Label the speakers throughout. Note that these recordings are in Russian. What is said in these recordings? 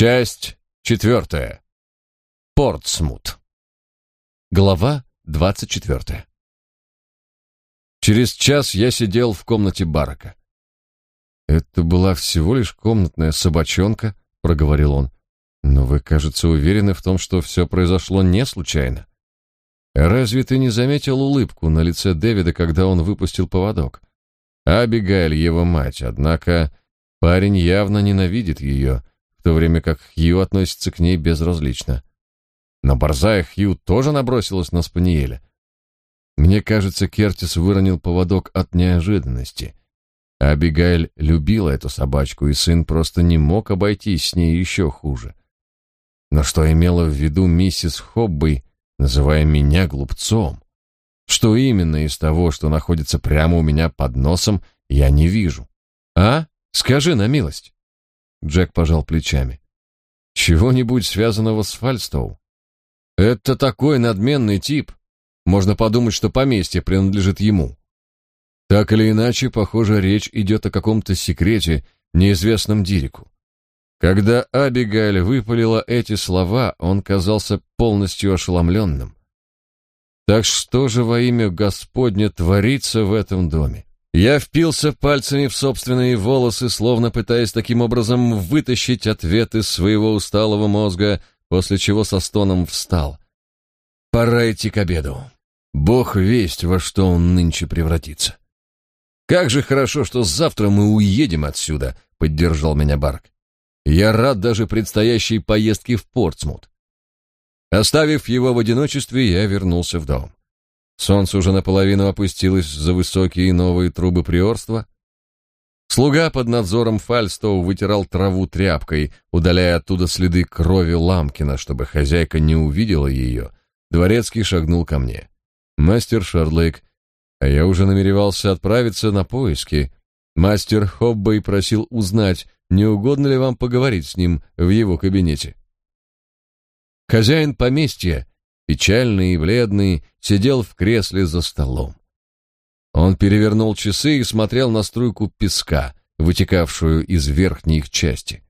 Speaker 1: Часть четвертая. Портсмут. Глава двадцать четвертая. Через час я сидел в комнате барака. «Это была всего лишь комнатная собачонка», — проговорил он. «Но вы, кажется, уверены в том, что все произошло не случайно. Разве ты не заметил улыбку на лице Дэвида, когда он выпустил поводок? Абигайль его мать, однако парень явно ненавидит ее, в то время как Хью относится к ней безразлично. Но борзая Хью тоже набросилась на Спаниеля. Мне кажется, Кертис выронил поводок от неожиданности. Абигайль любила эту собачку, и сын просто не мог обойтись с ней еще хуже. Но что имела в виду миссис Хоббей, называя меня глупцом? Что именно из того, что находится прямо у меня под носом, я не вижу? А? Скажи на милость. Джек пожал плечами. Чего-нибудь связанного с Фальстоу? Это такой надменный тип. Можно подумать, что поместье принадлежит ему. Так или иначе, похоже, речь идет о каком-то секрете, неизвестном Дирику. Когда Абигайль выпалила эти слова, он казался полностью ошеломленным. Так что же во имя Господне творится в этом доме? Я впился пальцами в собственные волосы, словно пытаясь таким образом вытащить ответ из своего усталого мозга, после чего со стоном встал. Пора идти к обеду. Бог весть, во что он нынче превратится. Как же хорошо, что завтра мы уедем отсюда, поддержал меня Барк. Я рад даже предстоящей поездке в Портсмут. Оставив его в одиночестве, я вернулся в дом. Солнце уже наполовину опустилось за высокие новые трубы приорства. Слуга под надзором Фальстоу вытирал траву тряпкой, удаляя оттуда следы крови Ламкина, чтобы хозяйка не увидела ее. Дворецкий шагнул ко мне. «Мастер Шарлейк, а я уже намеревался отправиться на поиски. Мастер Хоббей просил узнать, не угодно ли вам поговорить с ним в его кабинете». Хозяин поместья печальный и бледный, сидел в кресле за столом. Он перевернул часы и смотрел на струйку песка, вытекавшую из верхней их части.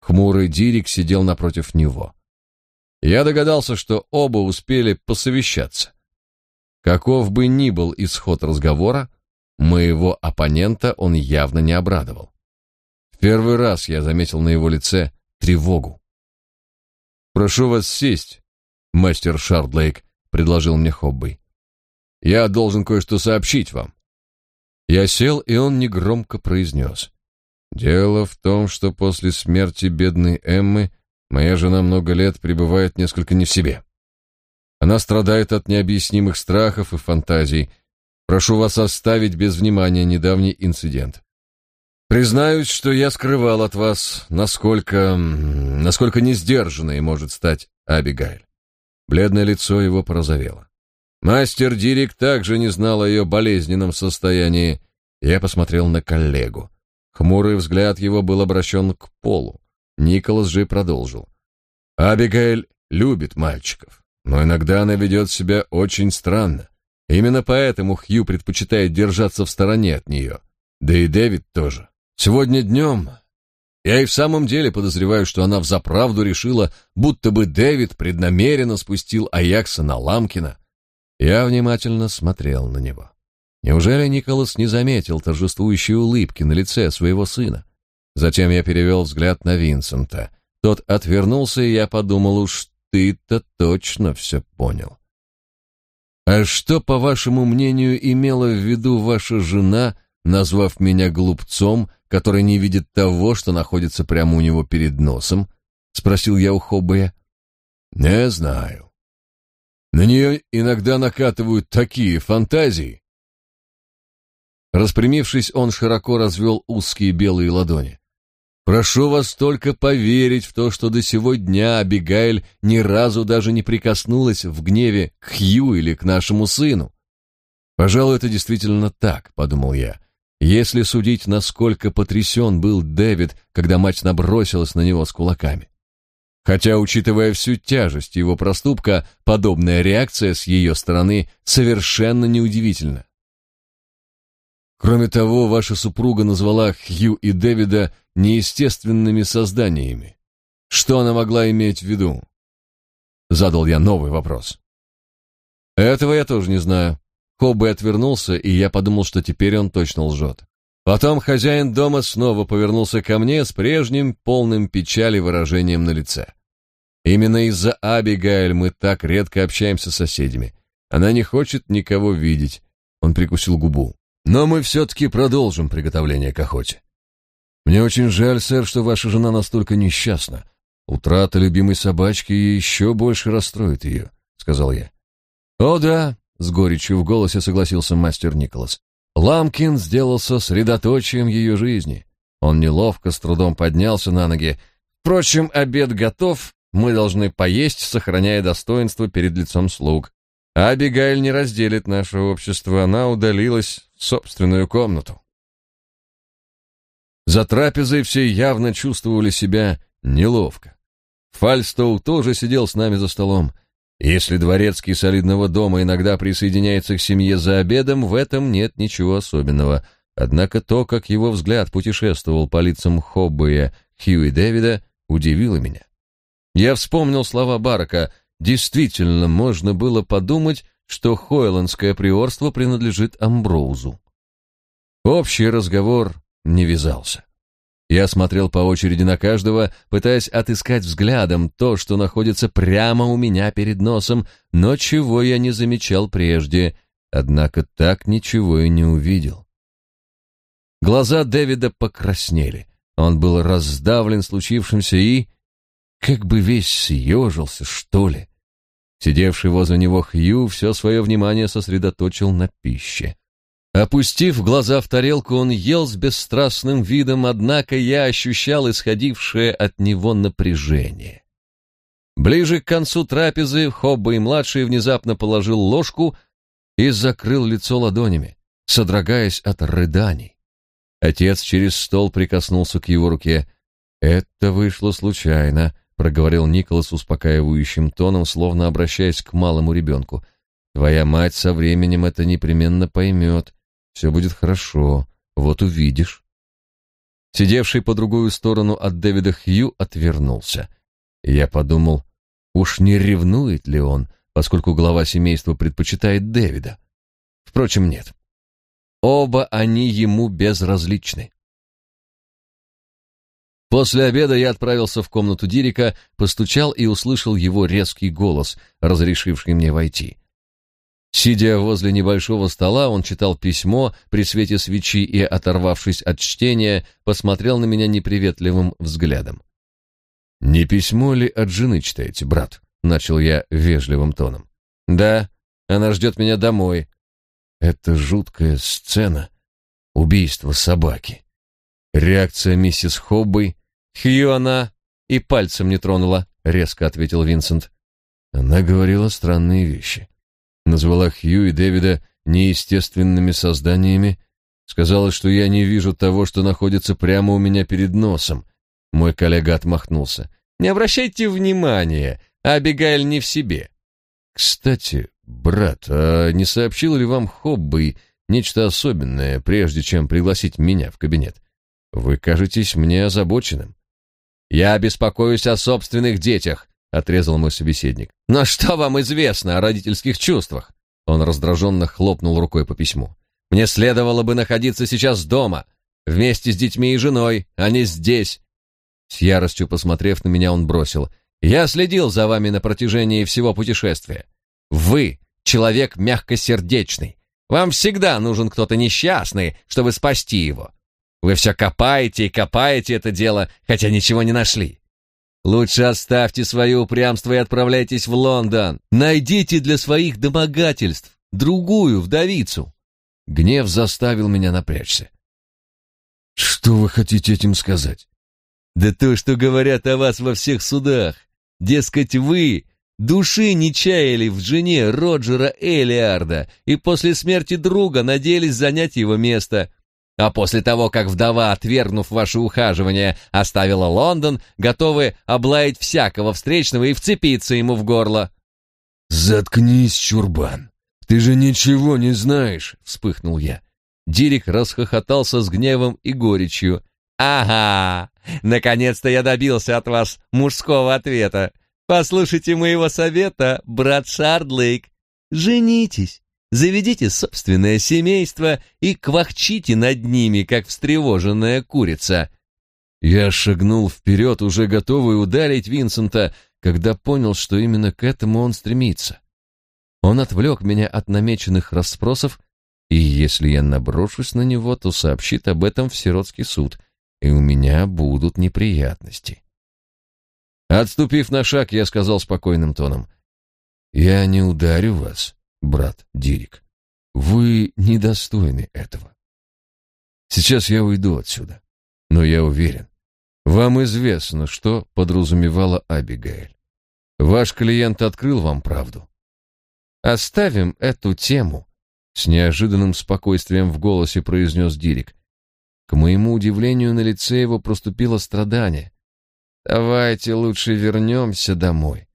Speaker 1: Хмурый Дирик сидел напротив него. Я догадался, что оба успели посовещаться. Каков бы ни был исход разговора, моего оппонента он явно не обрадовал. В первый раз я заметил на его лице тревогу. «Прошу вас сесть», мастер Шардлейк, предложил мне Хоббей. Я должен кое-что сообщить вам. Я сел, и он негромко произнес. Дело в том, что после смерти бедной Эммы моя жена много лет пребывает несколько не в себе. Она страдает от необъяснимых страхов и фантазий. Прошу вас оставить без внимания недавний инцидент. Признаюсь, что я скрывал от вас, насколько насколько несдержанной может стать Абигайль. Бледное лицо его порозовело. Мастер Дирик также не знал о ее болезненном состоянии. Я посмотрел на коллегу. Хмурый взгляд его был обращен к полу. Николас же продолжил. «Абигейль любит мальчиков, но иногда она ведет себя очень странно. Именно поэтому Хью предпочитает держаться в стороне от нее. Да и Дэвид тоже. Сегодня днем я и в самом деле подозреваю, что она взаправду решила, будто бы Дэвид преднамеренно спустил Аякса на Ламкина. Я внимательно смотрел на него. Неужели Николас не заметил торжествующей улыбки на лице своего сына? Затем я перевел взгляд на Винсента. Тот отвернулся, и я подумал, уж ты-то точно все понял. А что, по вашему мнению, имела в виду ваша жена, назвав меня глупцом который не видит того, что находится прямо у него перед носом? спросил я у Хоббея. Не знаю. На нее иногда накатывают такие фантазии. Распрямившись, он широко развел узкие белые ладони. Прошу вас только поверить в то, что до сего дня Абигайль ни разу даже не прикоснулась в гневе к Хью или к нашему сыну. Пожалуй, это действительно так, подумал я. Если судить, насколько потрясен был Дэвид, когда мать набросилась на него с кулаками. Хотя, учитывая всю тяжесть его проступка, подобная реакция с ее стороны совершенно неудивительна. Кроме того, ваша супруга назвала Хью и Дэвида неестественными созданиями. Что она могла иметь в виду? Задал я новый вопрос. Этого я тоже не знаю. Хобби отвернулся, и я подумал, что теперь он точно лжет. Потом хозяин дома снова повернулся ко мне с прежним полным печали выражением на лице. Именно из-за Абигайль мы так редко общаемся с соседями. Она не хочет никого видеть. Он прикусил губу. Но мы все-таки продолжим приготовление к охоте. Мне очень жаль, сэр, что ваша жена настолько несчастна. Утрата любимой собачки еще больше расстроит ее, сказал я. О да, с горечью в голосе согласился мастер Николас. Ламкин сделался средоточием ее жизни. Он неловко, с трудом поднялся на ноги. Впрочем, обед готов, мы должны поесть, сохраняя достоинство перед лицом слуг. А Абигайль не разделит наше общество, она удалилась в собственную комнату. За трапезой все явно чувствовали себя неловко. Фальстоу тоже сидел с нами за столом. Если дворецкий солидного дома иногда присоединяется к семье за обедом, в этом нет ничего особенного. Однако то, как его взгляд путешествовал по лицам Хоббея, Хью и Дэвида, удивило меня. Я вспомнил слова Барака — Действительно, можно было подумать, что Хойландское приорство принадлежит Амброузу. Общий разговор не вязался. Я смотрел по очереди на каждого, пытаясь отыскать взглядом то, что находится прямо у меня перед носом, но чего я не замечал прежде, однако так ничего и не увидел. Глаза Дэвида покраснели. Он был раздавлен случившимся и как бы весь съежился, что ли. Сидевший возле него Хью все свое внимание сосредоточил на пище. Опустив глаза в тарелку, он ел с бесстрастным видом, однако я ощущал исходившее от него напряжение. Ближе к концу трапезы Хобба и младший внезапно положил ложку и закрыл лицо ладонями, содрогаясь от рыданий. Отец через стол прикоснулся к его руке. Это вышло случайно, проговорил Николас успокаивающим тоном, словно обращаясь к малому ребенку. Твоя мать со временем это непременно поймет. Все будет хорошо. Вот увидишь. Сидевший по другую сторону от Дэвида Хью отвернулся. я подумал, уж не ревнует ли он, поскольку глава семейства предпочитает Дэвида. Впрочем, нет. Оба они ему безразличны. После обеда я отправился в комнату Дирика, постучал и услышал его резкий голос, разрешивший мне войти. Сидя возле небольшого стола, он читал письмо при свете свечи и, оторвавшись от чтения, посмотрел на меня неприветливым взглядом. «Не письмо ли от жены читаете, брат?» — начал я вежливым тоном. «Да, она ждет меня домой». «Это жуткая сцена. Убийство собаки». Реакция миссис Хоббой Хью она и пальцем не тронула, резко ответил Винсент. Она говорила странные вещи. Назвала Хью и Дэвида неестественными созданиями, сказала, что я не вижу того, что находится прямо у меня перед носом. Мой коллега отмахнулся. Не обращайте внимания, Абигайль не в себе. Кстати, брат, а не сообщил ли вам Хобби нечто особенное, прежде чем пригласить меня в кабинет? Вы кажетесь мне озабоченным. «Я беспокоюсь о собственных детях», — отрезал мой собеседник. «Но что вам известно о родительских чувствах?» Он раздраженно хлопнул рукой по письму. «Мне следовало бы находиться сейчас дома, вместе с детьми и женой, а не здесь». С яростью посмотрев на меня, он бросил. «Я следил за вами на протяжении всего путешествия. Вы — человек мягкосердечный. Вам всегда нужен кто-то несчастный, чтобы спасти его. Вы все копаете и копаете это дело, хотя ничего не нашли. Лучше оставьте свое упрямство и отправляйтесь в Лондон. Найдите для своих домогательств другую вдовицу. Гнев заставил меня напрячься. Что вы хотите этим сказать? Да то, что говорят о вас во всех судах. Дескать, вы души не чаяли в жене Роджера Элиарда и после смерти друга надеялись занять его место. А после того, как вдова, отвергнув ваше ухаживание, оставила Лондон, готовы облаять всякого встречного и вцепиться ему в горло. «Заткнись, чурбан! Ты же ничего не знаешь!» — вспыхнул я. Дирик расхохотался с гневом и горечью.
Speaker 2: Ага, наконец-то я добился от вас мужского ответа. Послушайте моего совета, брат Шардлейк. Женитесь, заведите собственное семейство и квахчите над ними, как встревоженная курица.
Speaker 1: Я шагнул вперед, уже готовый ударить Винсента, когда понял, что именно к этому он стремится. Он отвлек меня от намеченных расспросов, и если я наброшусь на него, то сообщит об этом в сиротский суд, и у меня будут неприятности. Отступив на шаг, я сказал спокойным тоном, «Я не ударю вас, брат Дирик. Вы недостойны этого. Сейчас я уйду отсюда, но я уверен, вам известно, что подразумевала Абигейль. Ваш клиент открыл вам правду. Оставим эту тему, с неожиданным спокойствием в голосе произнес Дирик. К моему удивлению, на лице его проступило страдание. Давайте лучше вернемся домой.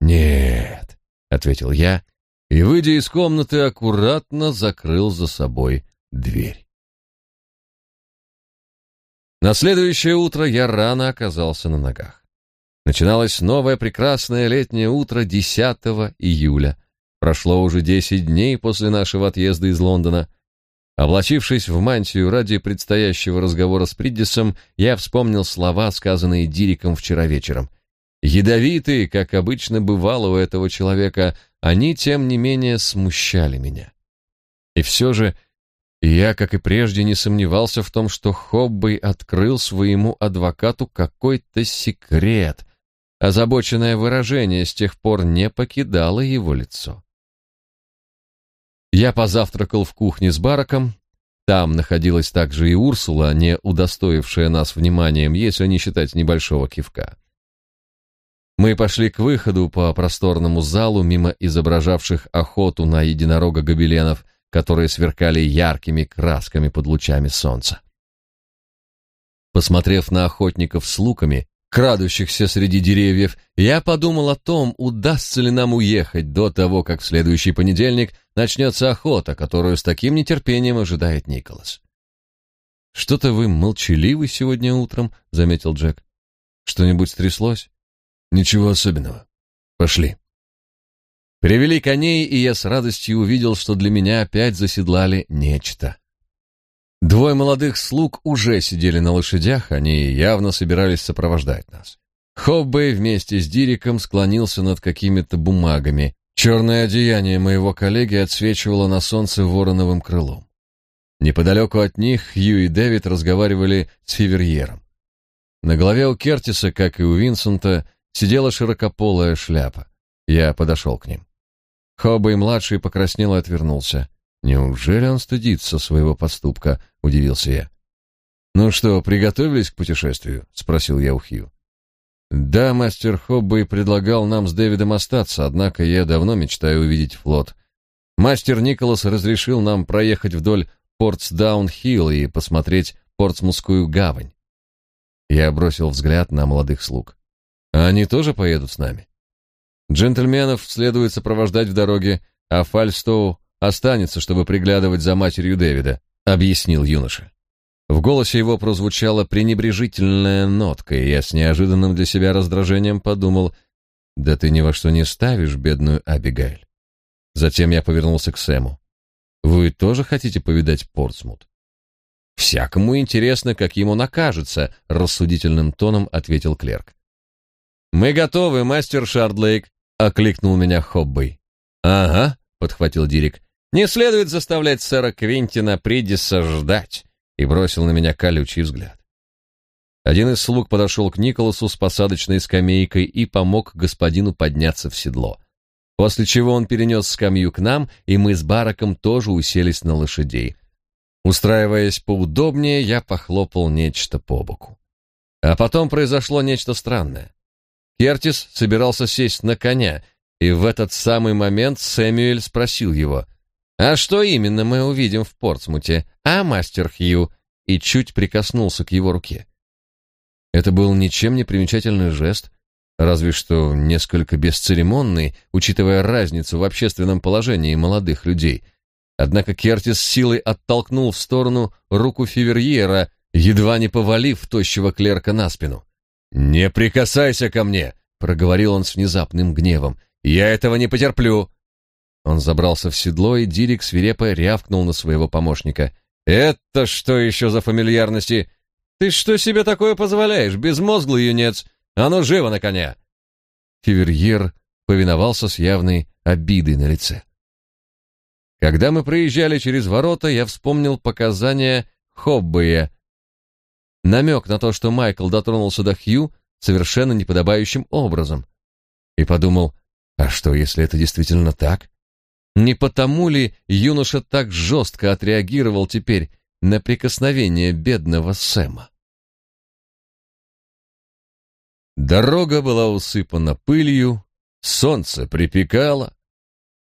Speaker 1: Нет, ответил я и, выйдя из комнаты, аккуратно закрыл за собой дверь. На следующее утро я рано оказался на ногах. Начиналось новое прекрасное летнее утро 10 июля. Прошло уже десять дней после нашего отъезда из Лондона. Облачившись в мантию ради предстоящего разговора с Приддисом, я вспомнил слова, сказанные Дириком вчера вечером. Ядовитые, как обычно бывало у этого человека, они, тем не менее, смущали меня. И все же я, как и прежде, не сомневался в том, что Хоббей открыл своему адвокату какой-то секрет. Озабоченное выражение с тех пор не покидало его лицо. Я позавтракал в кухне с Бараком. Там находилась также и Урсула, не удостоившая нас вниманием, если не считать небольшого кивка. Мы пошли к выходу по просторному залу мимо изображавших охоту на единорога гобеленов, которые сверкали яркими красками под лучами солнца. Посмотрев на охотников с луками, крадущихся среди деревьев, я подумал о том, удастся ли нам уехать до того, как в следующий понедельник начнется охота, которую с таким нетерпением ожидает Николас. «Что-то вы молчаливы сегодня утром», — заметил Джек. «Что-нибудь стряслось?» «Ничего особенного. Пошли». Привели коней, и я с радостью увидел, что для меня опять заседлали нечто. Двое молодых слуг уже сидели на лошадях, они явно собирались сопровождать нас. Хоббей вместе с Дириком склонился над какими-то бумагами. Черное одеяние моего коллеги отсвечивало на солнце вороновым крылом. Неподалеку от них Хью и Дэвид разговаривали с Фиверьером. На голове у Кертиса, как и у Винсента, сидела широкополая шляпа. Я подошел к ним. Хоббей-младший покраснел и отвернулся. Неужели он стыдится своего поступка, удивился я. Ну что, приготовились к путешествию? спросил я у Хью. Да, мастер Хоббей предлагал нам с Дэвидом остаться, однако я давно мечтаю увидеть флот. Мастер Николас разрешил нам проехать вдоль Портсдаун-Хилл и посмотреть Портсмутскую гавань. Я бросил взгляд на молодых слуг. А они тоже поедут с нами? Джентльменов следует сопровождать в дороге, а Фальстоу останется, чтобы приглядывать за матерью Дэвида, объяснил юноша. В голосе его прозвучала пренебрежительная нотка, и я с неожиданным для себя раздражением подумал: "Да ты ни во что не ставишь бедную Абигайль". Затем я повернулся к Сэму. "Вы тоже хотите повидать Портсмут?" "Всякому интересно, как ему накажется", рассудительным тоном ответил клерк. "Мы готовы, мастер Шардлейк", окликнул меня Хоббей. "Ага", подхватил Дирик. Не следует заставлять сэра Квинтина Придиса ждать, и бросил на меня колючий взгляд. Один из слуг подошел к Николасу с посадочной скамейкой и помог господину подняться в седло. После чего он перенес скамью к нам, и мы с Бараком тоже уселись на лошадей. Устраиваясь поудобнее, я похлопал нечто по боку. А потом произошло нечто странное. Кертис собирался сесть на коня, и в этот самый момент Сэмюэль спросил его — «А что именно мы увидим в Портсмуте, а, мастер Хью?» и чуть прикоснулся к его руке. Это был ничем не примечательный жест, разве что несколько бесцеремонный, учитывая разницу в общественном положении молодых людей. Однако Кертис силой оттолкнул в сторону руку Фиверьера, едва не повалив тощего клерка на спину. «Не прикасайся ко мне!» — проговорил он с внезапным гневом. «Я этого не потерплю!» Он забрался в седло, и Дирик свирепо рявкнул на своего помощника. «Это что еще за фамильярности? Ты что себе такое позволяешь, безмозглый юнец? А ну, живо на коня!» Фиверьер повиновался с явной обидой на лице. Когда мы проезжали через ворота, я вспомнил показания Хоббея. Намек на то, что Майкл дотронулся до Хью совершенно неподобающим образом. И подумал, а что, если это действительно так? Не потому ли юноша так жестко отреагировал теперь на прикосновение бедного Сэма? Дорога была усыпана пылью, солнце припекало.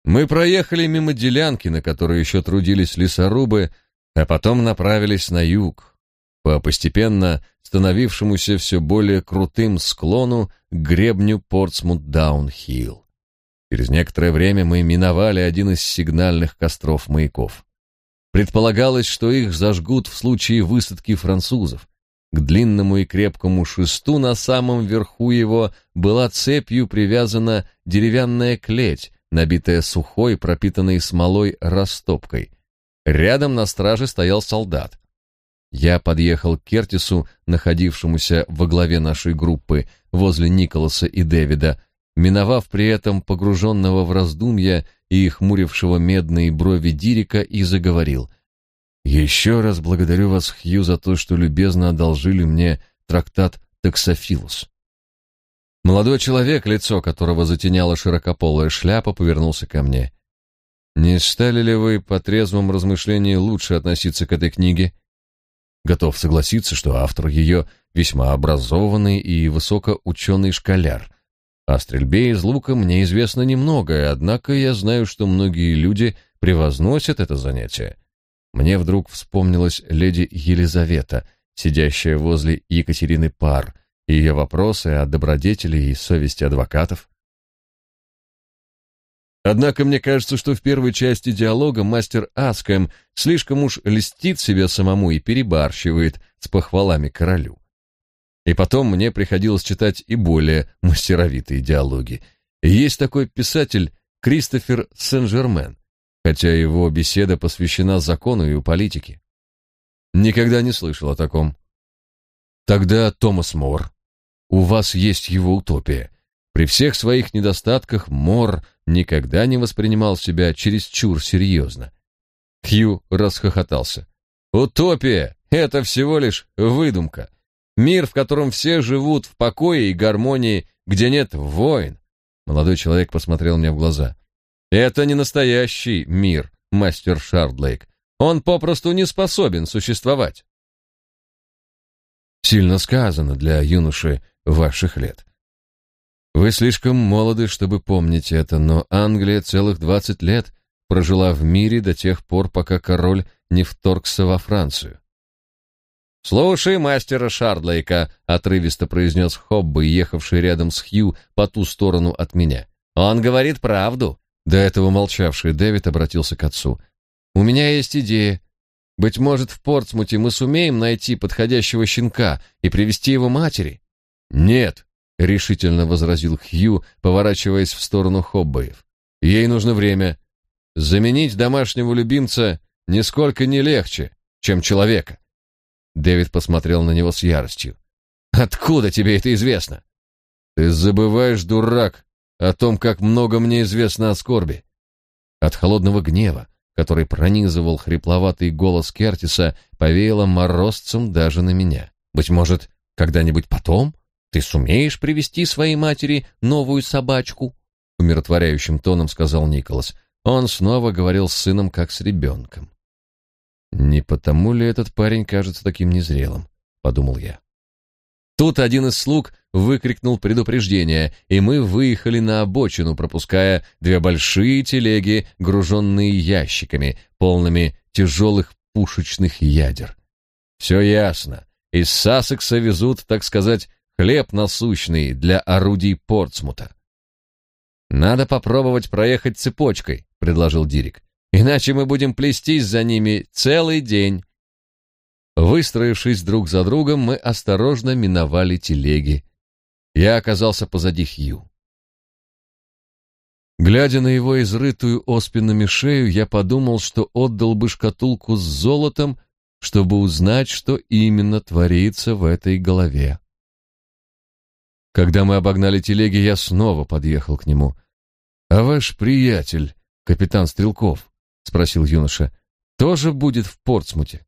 Speaker 1: Мы проехали мимо делянки, на которой еще трудились лесорубы, а потом направились на юг, по постепенно становившемуся все более крутым склону к гребню Портсмут-Даун-Хилл. Через некоторое время мы миновали один из сигнальных костров маяков. Предполагалось, что их зажгут в случае высадки французов, к длинному и крепкому шесту на самом верху его была цепью привязана деревянная клеть, набитая сухой, пропитанной смолой растопкой. Рядом на страже стоял солдат. Я подъехал к Кертису, находившемуся во главе нашей группы, возле Николаса и Дэвида, миновав при этом погруженного в раздумья и хмурившего медные брови Дирика, и заговорил — еще раз благодарю вас, Хью, за то, что любезно одолжили мне трактат «Таксофилус». Молодой человек, лицо которого затеняла широкополая шляпа, повернулся ко мне. «Не стали ли вы по трезвому размышлению лучше относиться к этой книге?» Готов согласиться, что автор ее весьма образованный и высокоученый школяр. О стрельбе из лука мне известно немного, однако я знаю, что многие люди превозносят это занятие. Мне вдруг вспомнилась леди Елизавета, сидящая возле Екатерины Пар, и ее вопросы о добродетели и совести адвокатов. Однако мне кажется, что в первой части диалога мастер Аскэм слишком уж льстит себе самому и перебарщивает с похвалами королю. И потом мне приходилось читать и более мастеровитые диалоги. Есть такой писатель Кристофер Сен-Жермен, хотя его беседа посвящена закону и политике. Никогда не слышал о таком. Тогда Томас Мор. У вас есть его утопия. При всех своих недостатках Мор никогда не воспринимал себя чересчур серьезно. Хью расхохотался. Утопия — это всего лишь выдумка. Мир, в котором все живут в покое и гармонии, где нет войн. Молодой человек посмотрел мне в глаза. Это не настоящий мир, мастер Шардлейк. Он попросту не способен существовать. Сильно сказано для юноши ваших лет. Вы слишком молоды, чтобы помнить это, но Англия целых двадцать лет прожила в мире до тех пор, пока король не вторгся во Францию. «Слушай мастера Шардлейка», — отрывисто произнес Хоббы, ехавший рядом с Хью по ту сторону от меня. «Он говорит правду. До этого молчавший Дэвид обратился к отцу. «У меня есть идея. Быть может, в Портсмуте мы сумеем найти подходящего щенка и привести его матери?» «Нет», — решительно возразил Хью, поворачиваясь в сторону Хоббоев. «Ей нужно время. Заменить домашнего любимца нисколько не легче, чем человека». Дэвид посмотрел на него с яростью. «Откуда тебе это известно?» «Ты забываешь, дурак, о том, как много мне известно о скорби. От холодного гнева, который пронизывал хрипловатый голос Кертиса, повеяло морозцем даже на меня. Быть может, когда-нибудь потом ты сумеешь привести своей матери новую собачку? умиротворяющим тоном сказал Николас. Он снова говорил с сыном как с ребенком. Не потому ли этот парень кажется таким незрелым, подумал я. Тут один из слуг выкрикнул предупреждение, и мы выехали на обочину, пропуская две большие телеги, груженные ящиками, полными тяжелых пушечных ядер. Все ясно. Из Сассекса везут, так сказать, хлеб насущный для орудий Портсмута. «Надо попробовать проехать цепочкой», — предложил Дирик. «Иначе мы будем плестись за ними целый день». Выстроившись друг за другом, мы осторожно миновали телеги. Я оказался позади Хью. Глядя на его изрытую оспинами шею, я подумал, что отдал бы шкатулку с золотом, чтобы узнать, что именно творится в этой голове. Когда мы обогнали телеги, я снова подъехал к нему. «А ваш приятель, капитан Стрелков?» — спросил юноша. «Тоже будет в Портсмуте?»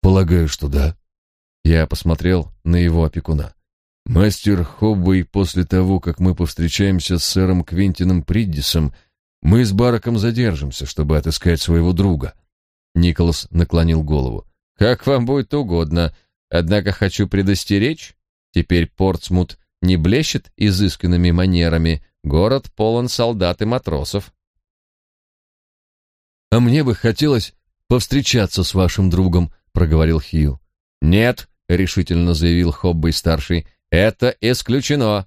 Speaker 1: «Полагаю, что да». Я посмотрел на его опекуна. Мастер Хоббей, после того, как мы повстречаемся с сэром Квинтином Приддисом, мы с Бараком задержимся, чтобы отыскать своего друга. Николас наклонил голову. Как вам будет угодно, однако хочу предостеречь, теперь Портсмут не блещет изысканными манерами, город полон солдат и матросов. А мне бы хотелось повстречаться с вашим другом, проговорил Хью. Нет, решительно заявил Хоббей старший. Это исключено.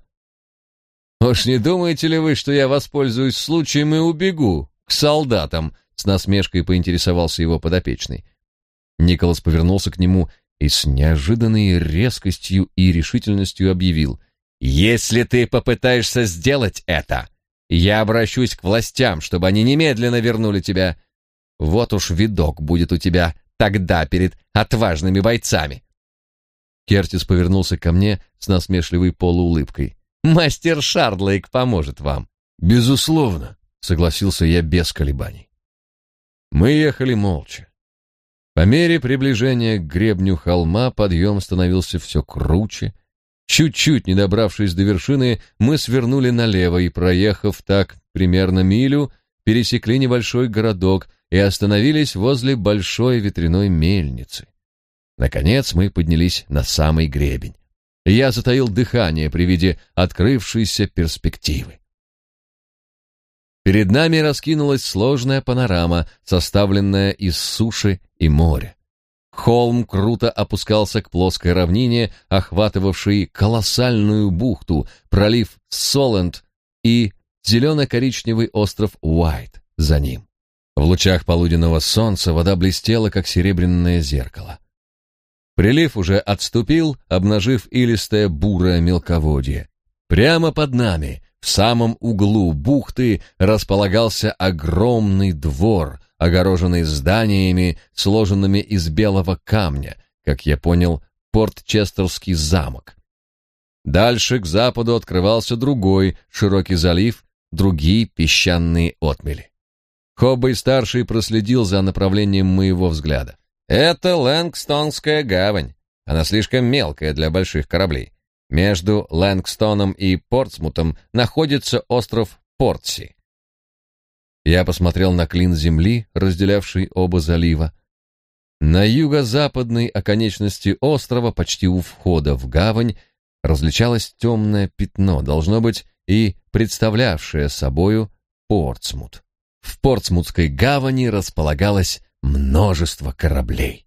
Speaker 1: Уж не думаете ли вы, что я воспользуюсь случаем и убегу к солдатам? С насмешкой поинтересовался его подопечный. Николас повернулся к нему и с неожиданной резкостью и решительностью объявил: "Если ты попытаешься сделать это, я обращусь к властям, чтобы они немедленно вернули тебя. Вот уж видок будет у тебя тогда перед отважными бойцами". Кертис повернулся ко мне с насмешливой полуулыбкой. «Мастер Шардлейк поможет вам». «Безусловно», — согласился я без колебаний. Мы ехали молча. По мере приближения к гребню холма подъем становился все круче. Чуть-чуть не добравшись до вершины, мы свернули налево и, проехав так примерно милю, пересекли небольшой городок и остановились возле большой ветряной мельницы. Наконец мы поднялись на самый гребень. Я затаил дыхание при виде открывшейся перспективы. Перед нами раскинулась сложная панорама, составленная из суши и моря. Холм круто опускался к плоской равнине, охватывавшей колоссальную бухту, пролив Соленд и зелено-коричневый остров Уайт за ним. В лучах полуденного солнца вода блестела, как серебряное зеркало. Прилив уже отступил, обнажив илистое бурое мелководье. Прямо под нами, в самом углу бухты, располагался огромный двор, огороженный зданиями, сложенными из белого камня, как я понял, Портчестерский замок. Дальше к западу открывался другой широкий залив, другие песчаные отмели. Хоббей-старший проследил за направлением моего взгляда. Это Лэнгстонская гавань. Она слишком мелкая для больших кораблей. Между Лэнгстоном и Портсмутом находится остров Портси. Я посмотрел на клин земли, разделявший оба залива. На юго-западной оконечности острова, почти у входа в гавань, различалось темное пятно, должно быть, и представлявшее собою Портсмут. В Портсмутской гавани располагалось множество кораблей.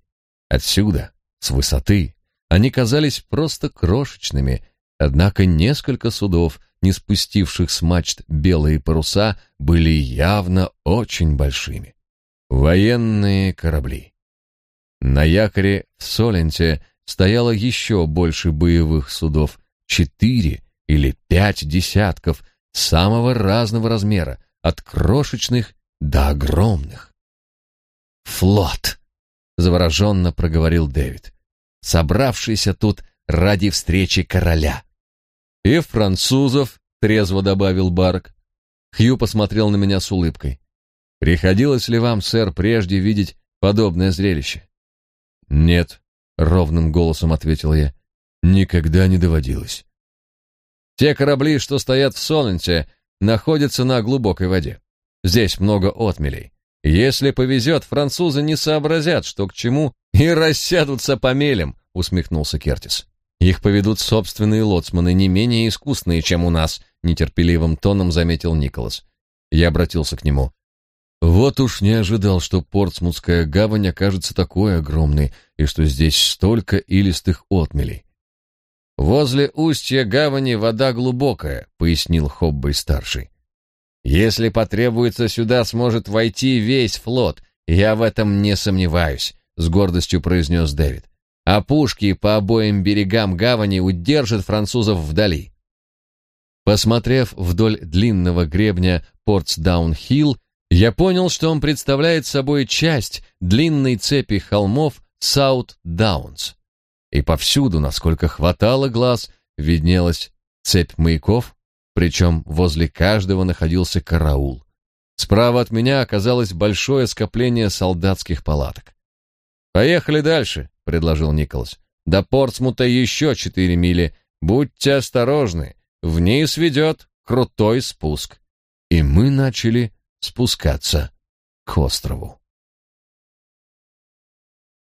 Speaker 1: Отсюда, с высоты, они казались просто крошечными, однако несколько судов, не спустивших с мачт белые паруса, были явно очень большими. Военные корабли. На якоре в Соленте стояло еще больше боевых судов, четыре или пять десятков, самого разного размера, от крошечных до огромных. «Флот!» — завороженно проговорил Дэвид, собравшийся тут ради встречи короля. «И французов», — трезво добавил Барк. Хью посмотрел на меня с улыбкой. «Приходилось ли вам, сэр, прежде видеть подобное зрелище?» «Нет», — ровным голосом ответил я, — «никогда не доводилось». «Те корабли, что стоят в Солнце, находятся на глубокой воде. Здесь много отмелей. Если повезет, французы не сообразят, что к чему, и рассядутся по мелям, усмехнулся Кертис. Их поведут собственные лоцманы, не менее искусные, чем у нас, нетерпеливым тоном заметил Николас. Я обратился к нему. Вот уж не ожидал, что Портсмутская гавань окажется такой огромной, и что здесь столько илистых отмелей. Возле устья гавани вода глубокая, пояснил Хоббей старший. Если потребуется, сюда сможет войти весь флот. Я в этом не сомневаюсь, с гордостью произнес Дэвид.
Speaker 2: А пушки по обоим берегам гавани удержат французов вдали.
Speaker 1: Посмотрев вдоль длинного гребня Портсдаун-Хилл, я понял, что он представляет собой часть длинной цепи холмов Саут-Даунс. И повсюду, насколько хватало глаз, виднелась цепь маяков, причем возле каждого находился караул. Справа от меня оказалось большое скопление солдатских палаток. «Поехали дальше», — предложил Николас. «До Портсмута еще четыре мили. Будьте осторожны. Вниз ведет крутой спуск». И мы начали спускаться к острову.